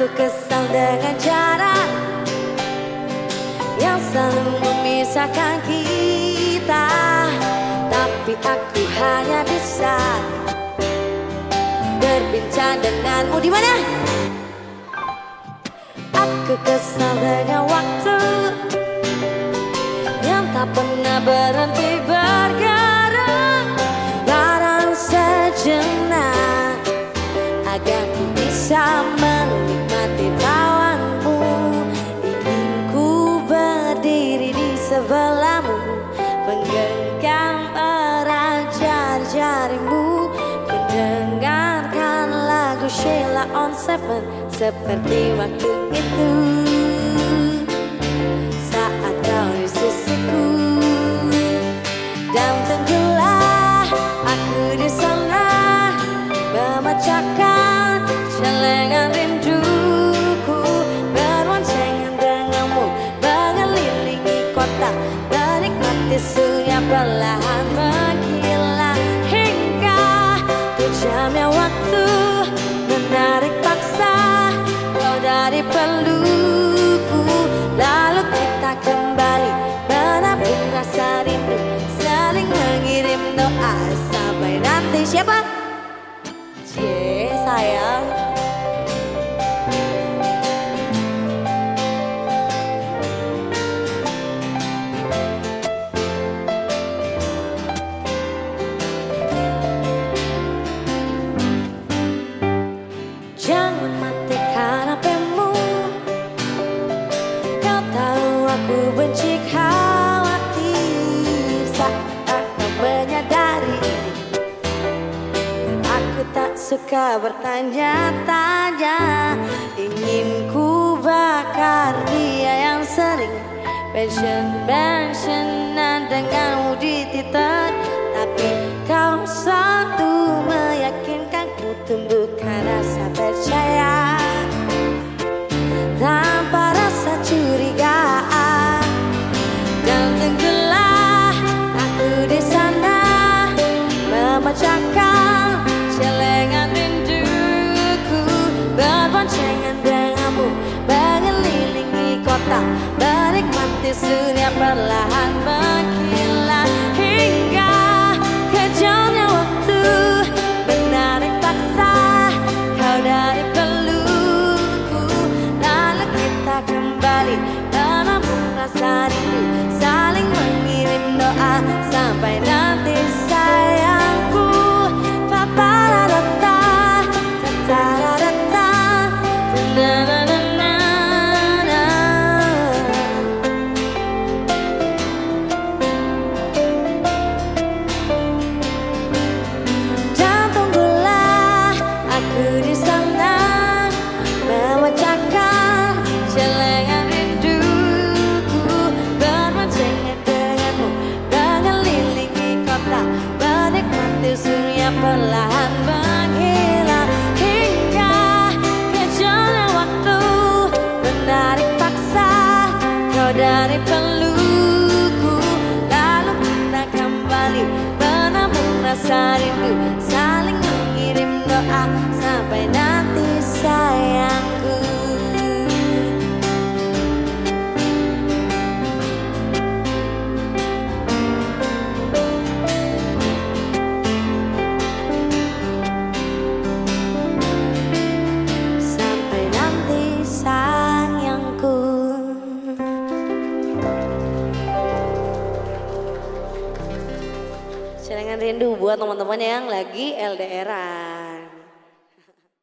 Aku kesal dengan jarak Yang selalu memisahkan kita. Tapi aku hanya bisa Berbincang denganmu. Di mana? Aku kesal dengan waktu Yang tak pernah berhenti bergerak. Barang sejenak Agar ku bisa sebelahmu Menggenggam erat jari-jarimu Mendengarkan lagu Sheila on Seven Seperti waktu itu. Saat kau di sisiku Dan tentulah aku di sana Memecahkan Kota Menikmati surya perlahan menghilang. Hingga kejamnya waktu Menarik paksa. Kau dari peluku Lalu kita kembali Menabung rasa rindu. Saling mengirim doa Sampai nanti. Siapa? Cie sayang benci khawatir Saat aku menyadari Aku tak suka bertanya-tanya. Ingin ku bakar dia yang sering Pension-pensionan denganmu di Twitter Surya perlahan menghilang Hingga kejamnya waktu. Menarik paksa kau dari peluku Lalu kita kembali menabung rasa rindu. Saling mengirim doa sampai nanti Surya perlahan menghilang Hingga kejamnya waktu Menarik paksa kau dari peluku. Lalu kita kembali menabung rasa rindu Saling Celengan rindu buat teman-teman yang lagi LDRan